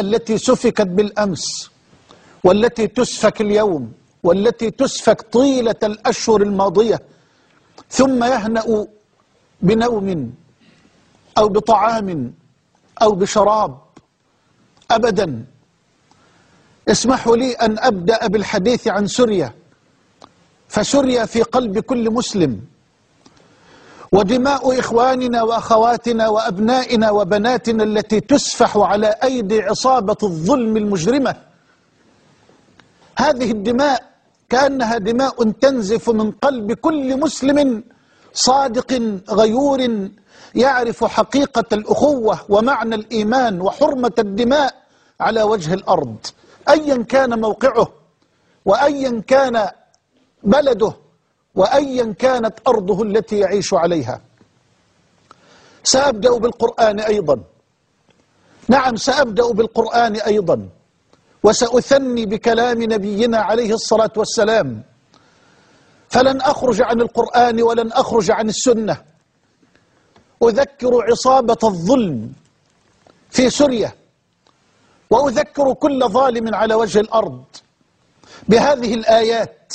التي سفكت بالأمس والتي تسفك اليوم والتي تسفك طيلة الأشهر الماضية ثم يهنأ بنوم أو بطعام أو بشراب أبدا. اسمحوا لي أن أبدأ بالحديث عن سوريا فسوريا في قلب كل مسلم. ودماء إخواننا وأخواتنا وأبنائنا وبناتنا التي تسفح على أيدي عصابة الظلم المجرمة. هذه الدماء كأنها دماء تنزف من قلب كل مسلم صادق غيور يعرف حقيقة الأخوة ومعنى الإيمان وحرمة الدماء على وجه الأرض. أيا كان موقعه وأيا كان بلده وأيا كانت أرضه التي يعيش عليها. سأبدأ بالقرآن أيضا. نعم سأبدأ بالقرآن أيضا. وسأثني بكلام نبينا عليه الصلاة والسلام. فلن أخرج عن القرآن ولن أخرج عن السنة. أذكر عصابة الظلم في سوريا. وأذكر كل ظالم على وجه الأرض. بهذه الآيات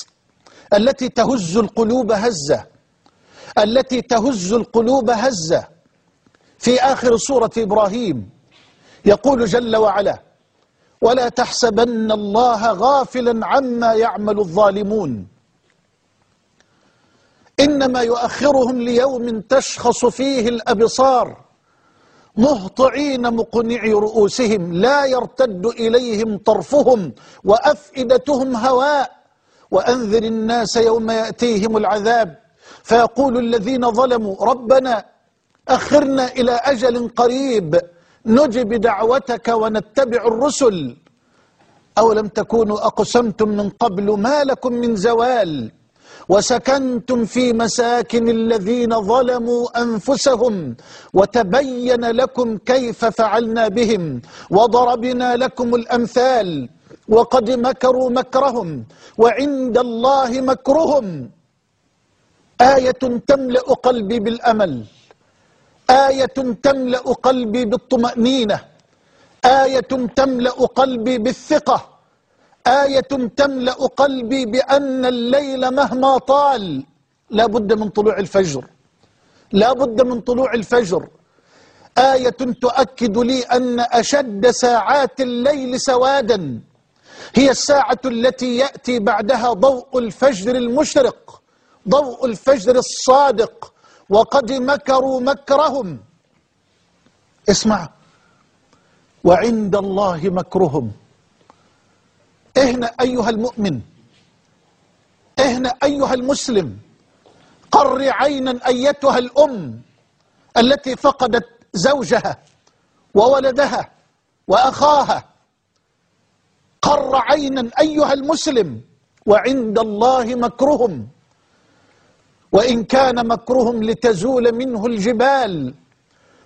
التي تهز القلوب هزة. التي تهز القلوب هزة. في آخر سورة إبراهيم يقول جل وعلا ولا تحسبن الله غافلا عما يعمل الظالمون. إنما يؤخرهم ليوم تشخص فيه الأبصار مهطعين مقنعي رؤوسهم لا يرتد إليهم طرفهم وأفئدتهم هواء وأنذر الناس يوم يأتيهم العذاب. فيقول الذين ظلموا ربنا أخرنا إلى أجل قريب نجب دعوتك ونتبع الرسل. أو لم تكونوا أقسمتم من قبل ما لكم من زوال؟ وسكنتم في مساكن الذين ظلموا أنفسهم وتبين لكم كيف فعلنا بهم وضربنا لكم الأمثال. وقد مكروا مكرهم وعند الله مكرهم. آية تملأ قلبي بالأمل. آية تملأ قلبي بالطمأنينة. آية تملأ قلبي بالثقة. آية تملأ قلبي بأن الليل مهما طال. لا بد من طلوع الفجر. لا بد من طلوع الفجر. آية تؤكد لي أن أشد ساعات الليل سوادا. هي الساعة التي يأتي بعدها ضوء الفجر المشرق ضوء الفجر الصادق وقد مكروا مكرهم. اسمع وعند الله مكرهم. اهنا أيها المؤمن اهنا أيها المسلم قر عينا أيتها الأم التي فقدت زوجها وولدها وأخاها. قر عينا أيها المسلم وعند الله مكرهم. وإن كان مكرهم لتزول منه الجبال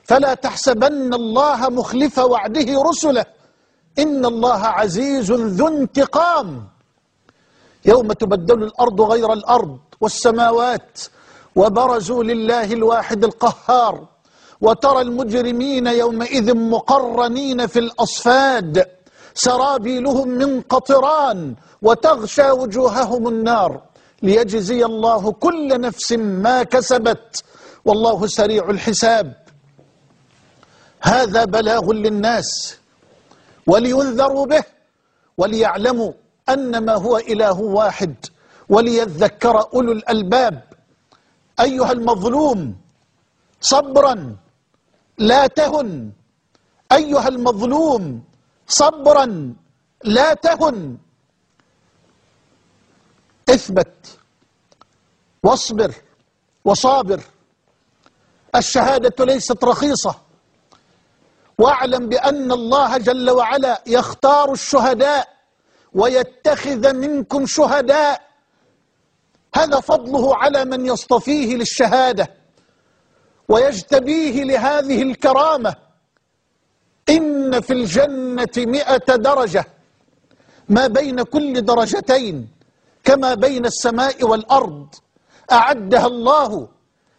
فلا تحسبن الله مخلف وعده رسله. إن الله عزيز ذو انتقام. يوم تبدل الأرض غير الأرض والسماوات وبرزوا لله الواحد القهار. وترى المجرمين يومئذ مقرنين في الأصفاد. سرابيلهم من قطران وتغشى وجوههم النار ليجزي الله كل نفس ما كسبت. والله سريع الحساب. هذا بلاغ للناس ولينذروا به وليعلموا أنما هو إله واحد وليذكر أولو الألباب. أيها المظلوم صبرا لا تهن. أيها المظلوم صبرا لا تهن. اثبت واصبر وصابر. الشهادة ليست رخيصة. واعلم بأن الله جل وعلا يختار الشهداء ويتخذ منكم شهداء. هذا فضله على من يصطفيه للشهادة ويجتبيه لهذه الكرامة. إن في الجنة مئة درجة. ما بين كل درجتين كما بين السماء والأرض. أعدها الله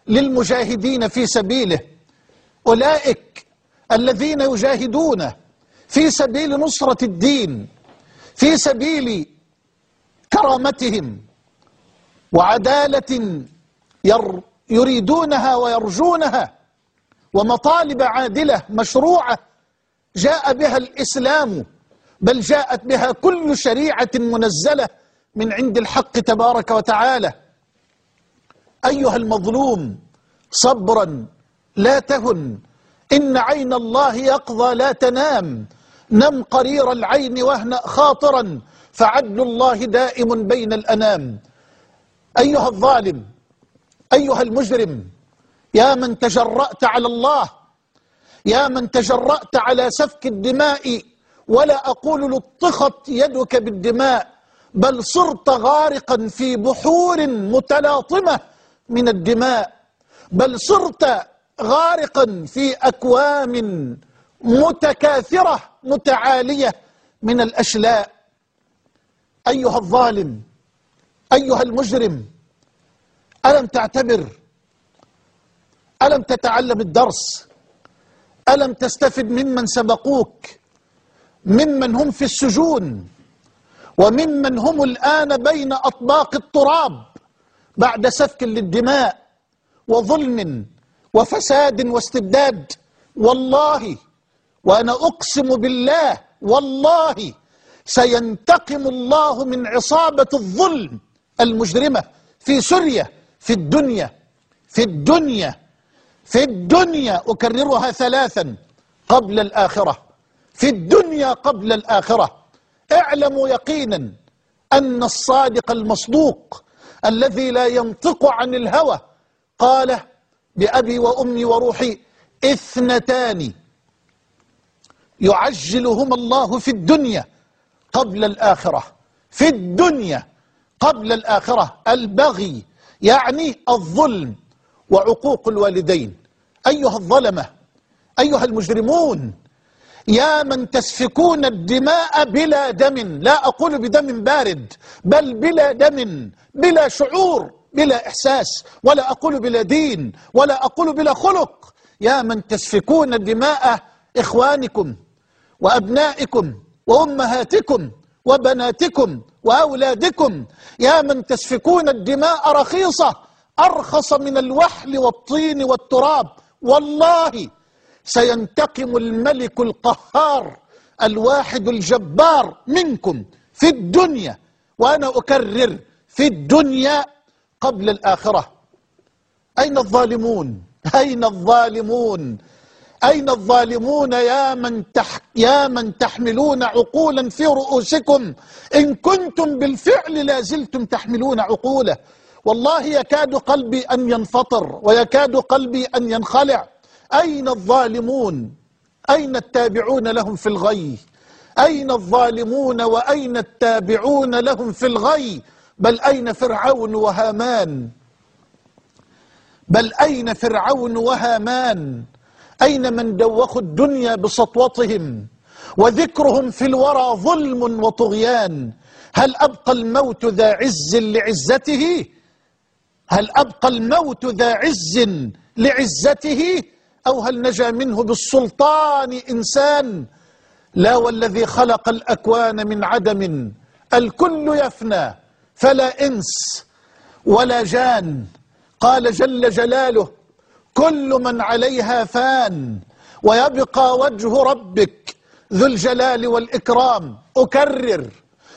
للمجاهدين في سبيله. أولئك الذين يجاهدون في سبيل نصرة الدين في سبيل كرامتهم وعدالة يريدونها ويرجونها ومطالب عادلة مشروعة جاء بها الإسلام بل جاءت بها كل شريعة منزلة من عند الحق تبارك وتعالى. أيها المظلوم صبرا لا تهن. إن عين الله يقضى لا تنام. نم قرير العين واهنأ خاطرا. فعدل الله دائم بين الأنام. أيها الظالم أيها المجرم يا من تجرأت على الله يا من تجرأت على سفك الدماء ولا أقول لطخت يدك بالدماء بل صرت غارقا في بحور متلاطمة من الدماء بل صرت غارقا في أكوام متكاثرة متعالية من الأشلاء. أيها الظالم أيها المجرم ألم تعتبر ألم تتعلم الدرس؟ ألم تستفد ممن سبقوك؟ ممن هم في السجون؟ وممن هم الآن بين أطباق التراب بعد سفك للدماء وظلم وفساد واستبداد؟ والله وأنا أقسم بالله والله سينتقم الله من عصابة الظلم المجرمة في سوريا في الدنيا في الدنيا. في الدنيا أكررها ثلاثا قبل الآخرة. في الدنيا قبل الآخرة. اعلموا يقينا أن الصادق المصدوق الذي لا ينطق عن الهوى قال بأبي وأمي وروحي اثنتان يعجلهما الله في الدنيا قبل الآخرة. في الدنيا قبل الآخرة البغي يعني الظلم وعقوق الوالدين. أيها الظلمة أيها المجرمون يا من تسفكون الدماء بلا دم لا أقول بدم بارد بل بلا دم بلا شعور بلا إحساس ولا أقول بلا دين ولا أقول بلا خلق. يا من تسفكون دماء إخوانكم وأبنائكم وأمهاتكم وبناتكم وأولادكم. يا من تسفكون الدماء رخيصة أرخص من الوحل والطين والتراب. والله سينتقم الملك القهار الواحد الجبار منكم في الدنيا وأنا أكرر في الدنيا قبل الآخرة. أين الظالمون؟ أين الظالمون؟ أين الظالمون يا من, تح يا من تحملون عقولا في رؤوسكم؟ إن كنتم بالفعل لازلتم تحملون عقوله. والله يكاد قلبي أن ينفطر ويكاد قلبي أن ينخلع. أين الظالمون؟ أين التابعون لهم في الغي؟ أين الظالمون وأين التابعون لهم في الغي؟ بل أين فرعون وهامان؟ بل أين فرعون وهامان؟ أين من دوخوا الدنيا بسطوتهم؟ وذكرهم في الورى ظلم وطغيان. هل أبقى الموت ذا عز لعزته؟ هل أبقى الموت ذا عز لعزته؟ أو هل نجا منه بالسلطان إنسان؟ لا والذي خلق الأكوان من عدم الكل يفنى فلا إنس ولا جان. قال جل جلاله كل من عليها فان ويبقى وجه ربك ذو الجلال والإكرام. أكرر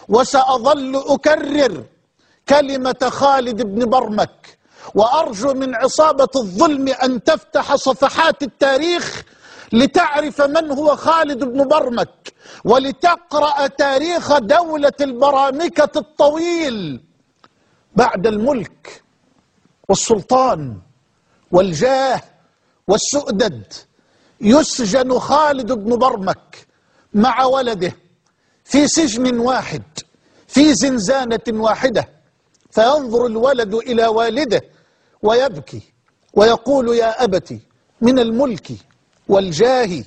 وسأظل أكرر. كلمة خالد بن برمك. وأرجو من عصابة الظلم أن تفتح صفحات التاريخ لتعرف من هو خالد بن برمك. ولتقرأ تاريخ دولة البرامكة الطويل بعد الملك والسلطان والجاه والسؤدد. يسجن خالد بن برمك مع ولده في سجن واحد في زنزانة واحدة. فينظر الولد إلى والده ويبكي ويقول يا أبت من الملك والجاه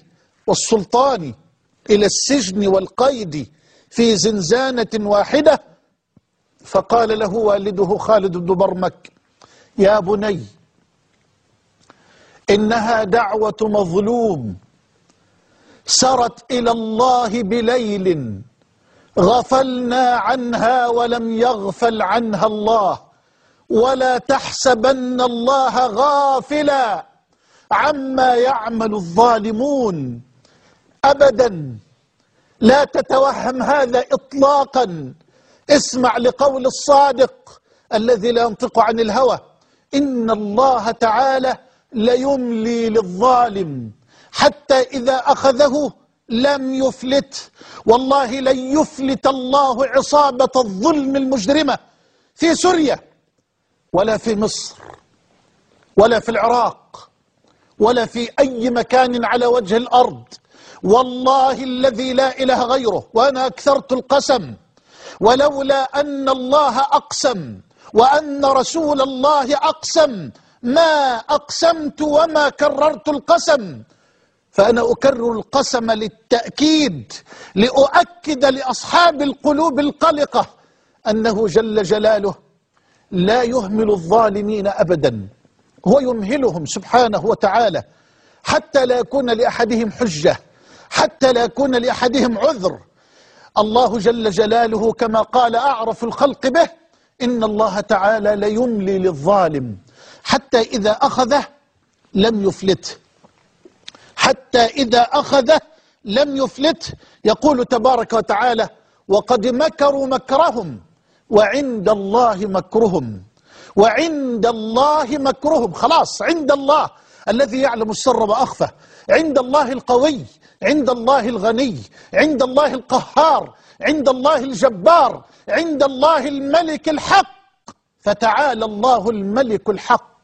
والسلطان إلى السجن والقيد في زنزانة واحدة؟ فقال له والده خالد بن برمك يا بني إنها دعوة مظلوم سرت إلى الله بليل غفلنا عنها ولم يغفل عنها الله. ولا تحسبن الله غافلا عما يعمل الظالمون. أبدا. لا تتوهم هذا إطلاقا. اسمع لقول الصادق الذي لا ينطق عن الهوى. إن الله تعالى ليملي للظالم حتى إذا أخذه لم يفلت. والله لن يفلت الله عصابة الظلم المجرمة في سوريا ولا في مصر ولا في العراق ولا في أي مكان على وجه الأرض. والله الذي لا إله غيره وأنا أكثرت القسم. ولولا أن الله أقسم وأن رسول الله أقسم ما أقسمت وما كررت القسم. فأنا أكرر القسم للتأكيد لأؤكد لأصحاب القلوب القلقة أنه جل جلاله لا يهمل الظالمين أبدا. هو يمهلهم سبحانه وتعالى. حتى لا يكون لأحدهم حجة حتى لا يكون لأحدهم عذر. الله جل جلاله كما قال أعرف الخلق به إن الله تعالى ليملي للظالم. حتى إذا أخذه لم يفلته. حتى إذا أخذه لم يفلته. يقول تبارك وتعالى وقد مكروا مكرهم وعند الله مكرهم وعند الله مكرهم. خلاص عند الله الذي يعلم السر وأخفى. عند الله القوي عند الله الغني عند الله القهار عند الله الجبار عند الله الملك الحق. فتعالى الله الملك الحق.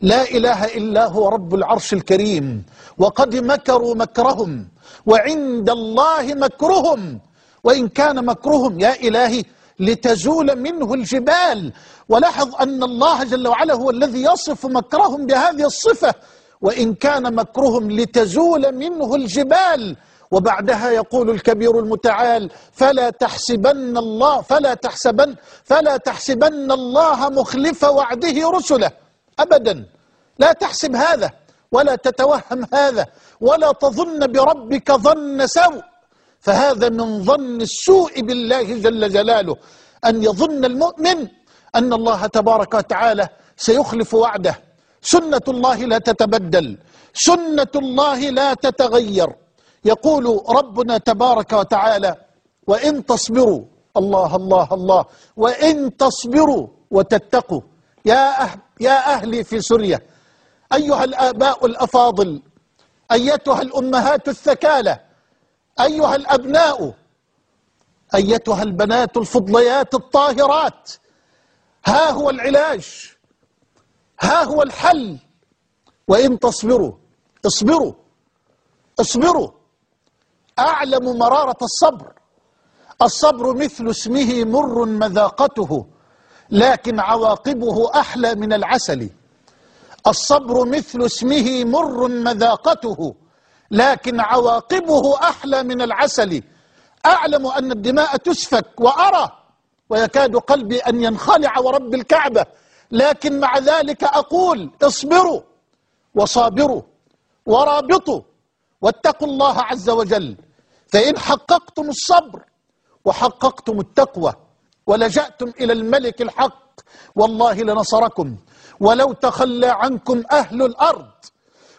لا إله إلا هو رب العرش الكريم. وقد مكروا مكرهم وعند الله مكرهم. وإن كان مكرهم يا إلهي لتزول منه الجبال. ولاحظ أن الله جل وعلا هو الذي يصف مكرهم بهذه الصفة. وإن كان مكرهم لتزول منه الجبال. وبعدها يقول الكبير المتعال فلا تحسبن الله فلا تحسبن فلا تحسبن الله مخلف وعده رسله. أبدا. لا تحسب هذا ولا تتوهم هذا ولا تظن بربك ظن سوء. فهذا من ظن السوء بالله جل جلاله أن يظن المؤمن أن الله تبارك وتعالى سيخلف وعده. سنة الله لا تتبدل سنة الله لا تتغير. يقول ربنا تبارك وتعالى وإن تصبروا الله الله الله وإن تصبروا وتتقوا يا, أهل يا أهلي في سوريا أيها الآباء الأفاضل أيتها الأمهات الثكالة أيها الأبناء أيتها البنات الفضليات الطاهرات ها هو العلاج ها هو الحل وإن تصبروا اصبروا اصبروا أعلم مرارة الصبر الصبر مثل اسمه مر مذاقته. لكن عواقبه أحلى من العسل. الصبر مثل اسمه مر مذاقته لكن عواقبه أحلى من العسل. أعلم أن الدماء تسفك وأرى ويكاد قلبي أن ينخلع ورب الكعبة لكن مع ذلك أقول اصبروا وصابروا ورابطوا واتقوا الله عز وجل فإن حققتم الصبر وحققتم التقوى ولجأتم إلى الملك الحق. والله لنصركم. ولو تخلى عنكم أهل الأرض.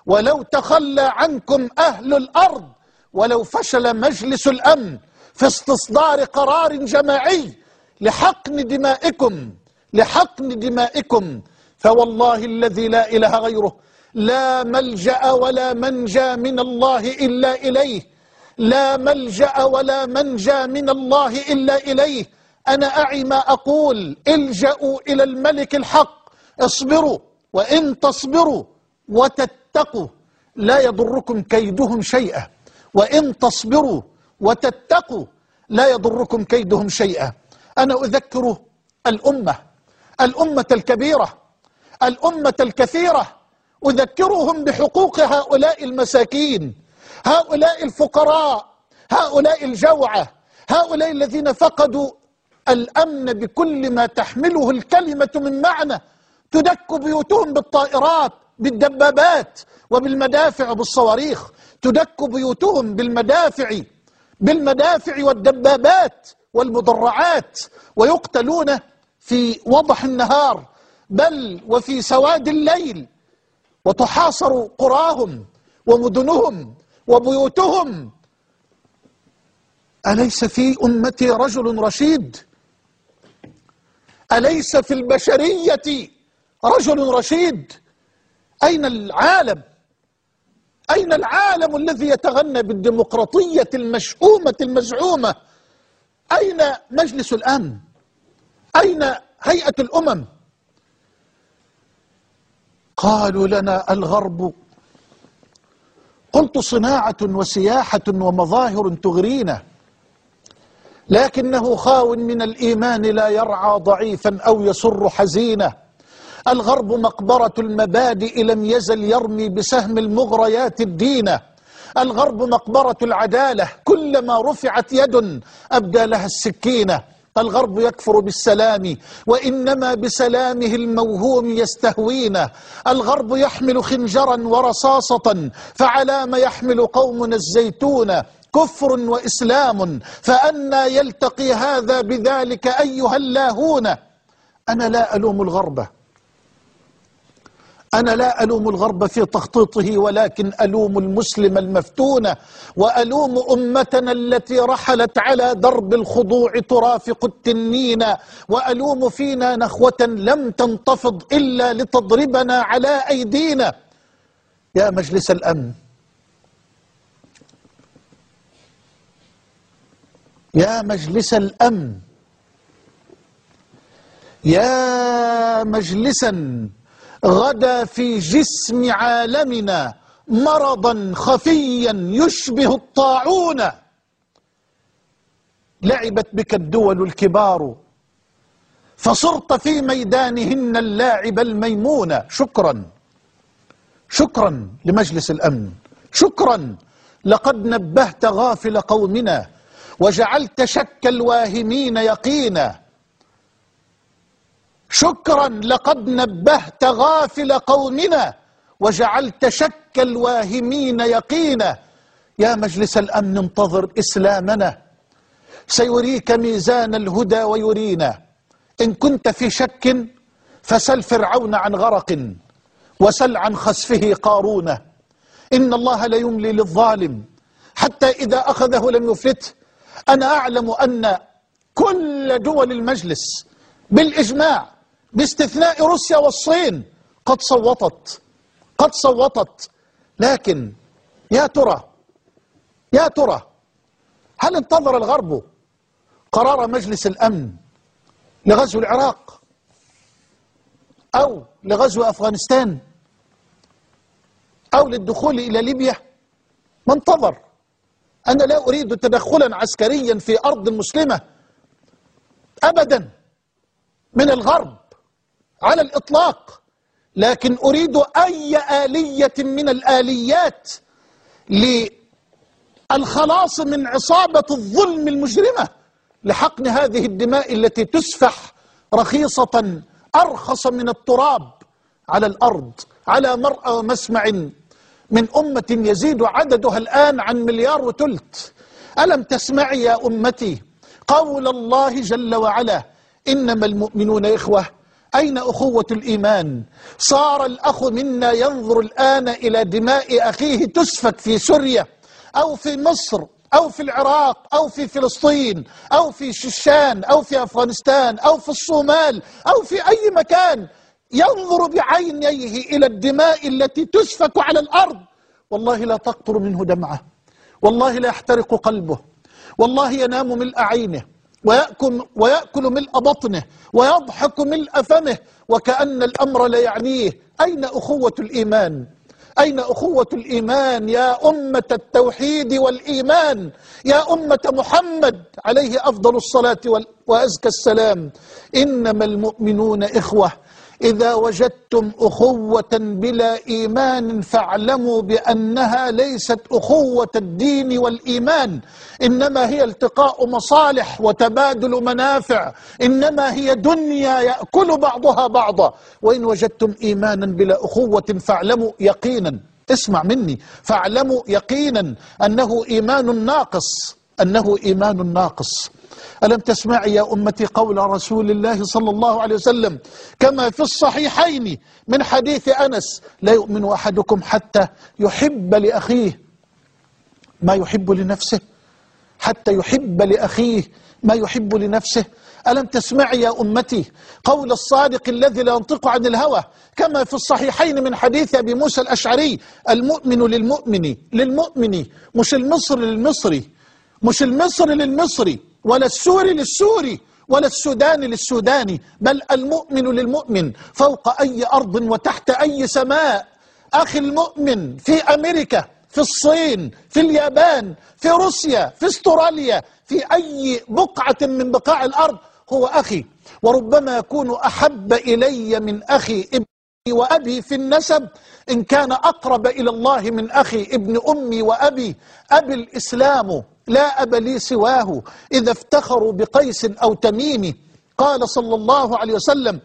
ولو تخلى عنكم أهل الأرض. ولو فشل مجلس الأمن في استصدار قرار جماعي لحقن دمائكم. لحقن دمائكم. فوالله الذي لا إله غيره. لا ملجأ ولا منجى من الله إلا إليه. لا ملجأ ولا منجى من الله إلا إليه. أنا أعي ما أقول. الجأوا إلى الملك الحق. اصبروا وإن تصبروا وتتقوا. لا يضركم كيدهم شيئا. وإن تصبروا وتتقوا لا يضركم كيدهم شيئا. أنا أذكر الأمة. الأمة الكبيرة. الأمة الكثيرة. أذكرهم بحقوق هؤلاء المساكين. هؤلاء الفقراء. هؤلاء الجوعة. هؤلاء الذين فقدوا الأمن بكل ما تحمله الكلمة من معنى. تدك بيوتهم بالطائرات بالدبابات وبالمدافع وبالصواريخ. تدك بيوتهم بالمدافع بالمدافع والدبابات والمدرعات. ويقتلون في وضح النهار بل وفي سواد الليل. وتحاصر قراهم ومدنهم وبيوتهم. أليس في أمتي رجل رشيد؟ أليس في البشرية رجل رشيد؟ أين العالم؟ أين العالم الذي يتغنى بالديمقراطية المشؤومة المزعومة؟ أين مجلس الأمن؟ أين هيئة الأمم؟ قالوا لنا الغرب قلت صناعة وسياحة ومظاهر تغرينا. لكنه خاو من الإيمان لا يرعى ضعيفا أو يسر حزينة. الغرب مقبرة المبادئ لم يزل يرمي بسهم المغريات الدينة. الغرب مقبرة العدالة كلما رفعت يد أبدى لها السكينة. الغرب يكفر بالسلام وإنما بسلامه الموهوم يستهوينا الغرب يحمل خنجرا ورصاصة فعلى ما يحمل قومنا الزيتون. كفر وإسلام فأنا يلتقي هذا بذلك أيها اللاهون. أنا لا ألوم الغرب. أنا لا ألوم الغرب في تخطيطه ولكن ألوم المسلم المفتون وألوم أمتنا التي رحلت على درب الخضوع ترافق التنين وألوم فينا نخوة لم تنتفض إلا لتضربنا على أيدينا. يا مجلس الأمن يا مجلس الأمن. يا مجلسا غدا في جسم عالمنا مرضا خفيا يشبه الطاعون. لعبت بك الدول الكبار فصرت في ميدانهن اللاعب الميمون. شكرا شكرا لمجلس الأمن. شكرا لقد نبهت غافل قومنا. وجعلت شك الواهمين يقينا. شكرا لقد نبهت غافل قومنا وجعلت شك الواهمين يقينا. يا مجلس الأمن انتظر إسلامنا. سيريك ميزان الهدى ويرينا. إن كنت في شك فسل فرعون عن غرق وسل عن خسفه قارون. إن الله ليملي للظالم حتى إذا أخذه لم يفلته. أنا أعلم أن كل دول المجلس بالإجماع باستثناء روسيا والصين قد صوتت قد صوتت. لكن يا ترى يا ترى هل انتظر الغرب قرار مجلس الأمن لغزو العراق أو لغزو أفغانستان أو للدخول إلى ليبيا؟ ما انتظر. أنا لا أريد تدخلا عسكريا في أرض مسلمة أبدا من الغرب على الإطلاق لكن أريد أي آلية من الآليات للخلاص من عصابة الظلم المجرمة لحقن هذه الدماء التي تسفح رخيصة أرخص من التراب على الأرض على مرأى ومسمع من أمة يزيد عددها الآن عن مليار وتلت ألم تسمعي يا أمتي قول الله جل وعلا إنما المؤمنون إخوة أين أخوة الإيمان؟ صار الأخ منا ينظر الآن إلى دماء أخيه تسفك في سوريا أو في مصر أو في العراق أو في فلسطين أو في شيشان أو في أفغانستان أو في الصومال أو في أي مكان. ينظر بعينيه إلى الدماء التي تسفك على الأرض. والله لا تقطر منه دمعة. والله لا يحترق قلبه. والله ينام ملء عينه. ويأكل, ويأكل ملء بطنه. ويضحك ملء فمه. وكأن الأمر لا يعنيه أين أخوة الإيمان؟ أين أخوة الإيمان؟ يا أمة التوحيد والإيمان. يا أمة محمد. عليه أفضل الصلاة وأزكى السلام. إنما المؤمنون إخوة. إذا وجدتم أخوة بلا إيمان فاعلموا بأنها ليست أخوة الدين والإيمان. إنما هي التقاء مصالح وتبادل منافع. إنما هي دنيا يأكل بعضها بعضا. وإن وجدتم إيمانا بلا أخوة فاعلموا يقينا. اسمع مني. فاعلموا يقينا أنه إيمان ناقص. أنه إيمان ناقص. ألم تسمعي يا أمتي قول رسول الله صلى الله عليه وسلم كما في الصحيحين من حديث أنس لا يؤمن أحدكم حتى يحب لأخيه ما يحب لنفسه حتى يحب لأخيه ما يحب لنفسه. ألم تسمعي يا أمتي قول الصادق الذي لا ينطق عن الهوى كما في الصحيحين من حديث أبي موسى الأشعري المؤمن للمؤمن للمؤمن مش المصري للمصري مش المصري للمصري. ولا السوري للسوري ولا السوداني للسوداني بل المؤمن للمؤمن فوق أي أرض وتحت أي سماء. أخي المؤمن في أمريكا في الصين في اليابان في روسيا في استراليا في أي بقعة من بقاع الأرض هو أخي. وربما يكون أحب إلي من أخي ابني وأبي في النسب إن كان أقرب إلى الله من أخي ابن أمي وأبي. أبي الإسلام لا أب لي سواه إذا افتخروا بقيس أو تميم قال صلى الله عليه وسلم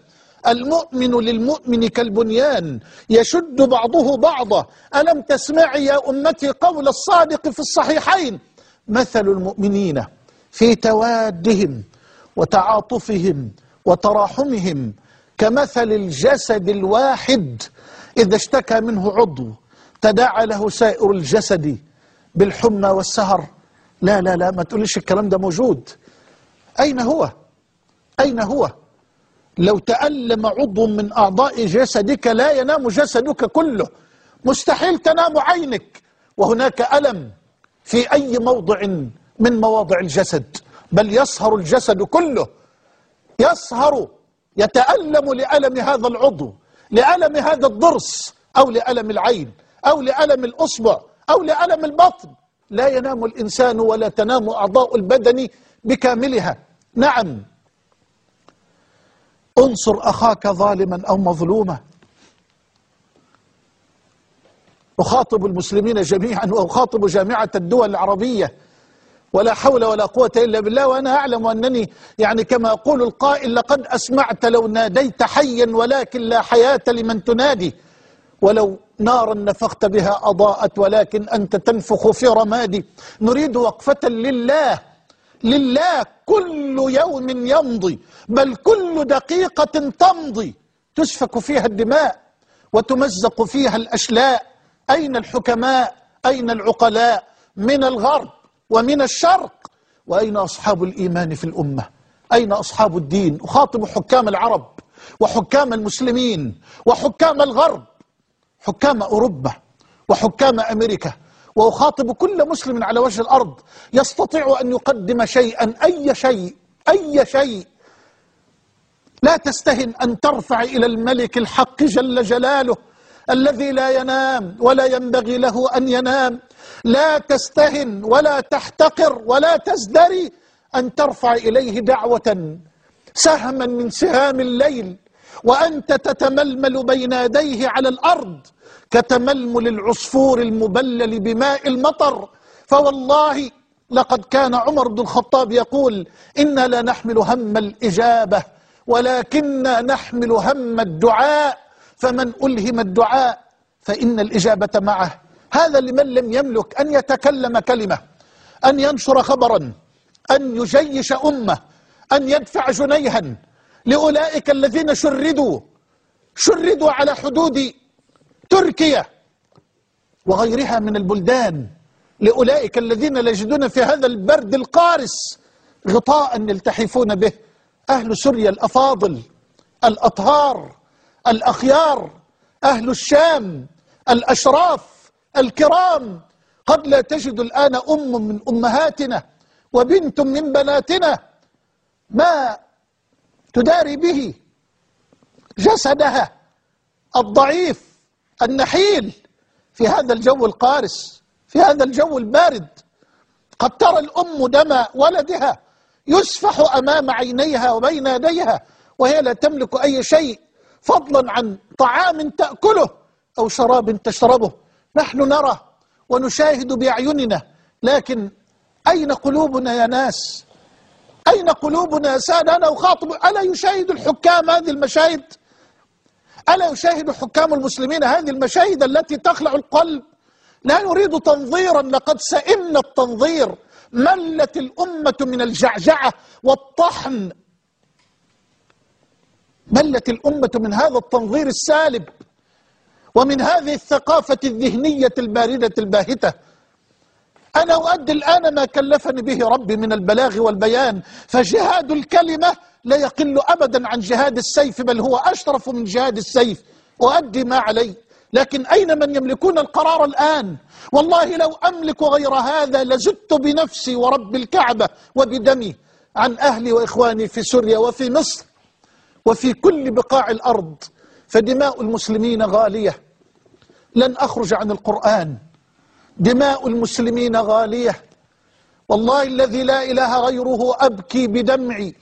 المؤمن للمؤمن كالبنيان يشد بعضه بعضا. ألم تسمعي يا أمتي قول الصادق في الصحيحين؟ مثل المؤمنين في توادهم وتعاطفهم وتراحمهم كمثل الجسد الواحد إذا اشتكى منه عضو تداعى له سائر الجسد بالحمى والسهر. لا لا لا ما تقوليش الكلام ده موجود. أين هو؟ أين هو؟ لو تألم عضو من أعضاء جسدك لا ينام جسدك كله. مستحيل تنام عينك. وهناك ألم في أي موضع من مواضع الجسد. بل يسهر الجسد كله. يسهر يتألم لألم هذا العضو لألم هذا الضرس أو لألم العين أو لألم الأصبع أو لألم البطن. لا ينام الإنسان ولا تنام أعضاء البدن بكاملها. نعم. انصر أخاك ظالما أو مظلوما. أخاطب المسلمين جميعا وأخاطب جامعة الدول العربية. ولا حول ولا قوة إلا بالله وأنا أعلم أنني يعني كما يقول القائل لقد أسمعت لو ناديت حيا ولكن لا حياة لمن تنادي. ولو نارا نفخت بها أضاءت ولكن أنت تنفخ في رمادي نريد وقفة لله. لله كل يوم يمضي بل كل دقيقة تمضي. تسفك فيها الدماء وتمزق فيها الأشلاء. أين الحكماء؟ أين العقلاء؟ من الغرب ومن الشرق. وأين أصحاب الإيمان في الأمة؟ أين أصحاب الدين؟ أخاطب حكام العرب وحكام المسلمين وحكام الغرب. حكام أوروبا وحكام أمريكا وأخاطب كل مسلم على وجه الأرض يستطيع أن يقدم شيئا أي شيء أي شيء. لا تستهن أن ترفع إلى الملك الحق جل جلاله الذي لا ينام ولا ينبغي له أن ينام. لا تستهن ولا تحتقر ولا تزدري أن ترفع إليه دعوة سهما من سهام الليل. وأنت تتململ بين يديه على الأرض كتململ العصفور المبلل بماء المطر. فوالله لقد كان عمر بن الخطاب يقول إنا لا نحمل هم الإجابة ولكننا نحمل هم الدعاء. فمن ألهم الدعاء فإن الإجابة معه. هذا لمن لم يملك أن يتكلم كلمة أن ينشر خبرا أن يجيش أمة أن يدفع جنيها لأولئك الذين شردوا شردوا على حدود تركيا وغيرها من البلدان. لأولئك الذين يجدون في هذا البرد القارس غطاء يلتحفون به. أهل سوريا الأفاضل الأطهار الأخيار أهل الشام الأشراف الكرام. قد لا تجد الآن أم من أمهاتنا وبنت من بناتنا. ما تداري به جسدها الضعيف النحيل في هذا الجو القارس في هذا الجو البارد. قد ترى الأم دم ولدها يسفح أمام عينيها وبين يديها وهي لا تملك أي شيء فضلا عن طعام تأكله أو شراب تشربه. نحن نرى ونشاهد بأعيننا لكن أين قلوبنا يا ناس؟ أين قلوبنا يا سادة أنا أخاطب ألا يشاهد الحكام هذه المشاهد؟ ألا يشاهد حكام المسلمين هذه المشاهد التي تخلع القلب؟ لا نريد تنظيرا لقد سئمنا التنظير. ملت الأمة من الجعجعة والطحن. ملت الأمة من هذا التنظير السالب ومن هذه الثقافة الذهنية الباردة الباهتة. أنا أؤدي الآن ما كلفني به ربي من البلاغ والبيان فجهاد الكلمة لا يقل أبدا عن جهاد السيف بل هو أشرف من جهاد السيف. أؤدي ما علي. لكن أين من يملكون القرار الآن؟ والله لو أملك غير هذا لزدت بنفسي ورب الكعبة وبدمي. عن أهلي وإخواني في سوريا وفي مصر وفي كل بقاع الأرض فدماء المسلمين غالية. لن أخرج عن القرآن. دماء المسلمين غالية. والله الذي لا إله غيره أبكي بدمعي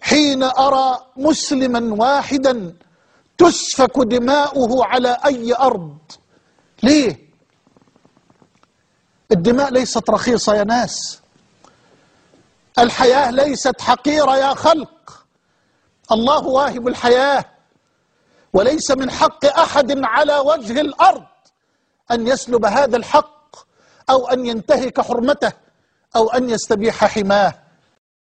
حين أرى مسلما واحدا تسفك دماؤه على أي أرض. ليه؟ الدماء ليست رخيصة يا ناس. الحياة ليست حقيرة يا خلق. الله واهب الحياة. وليس من حق أحد على وجه الأرض أن يسلب هذا الحق أو أن ينتهك حرمته أو أن يستبيح حماه.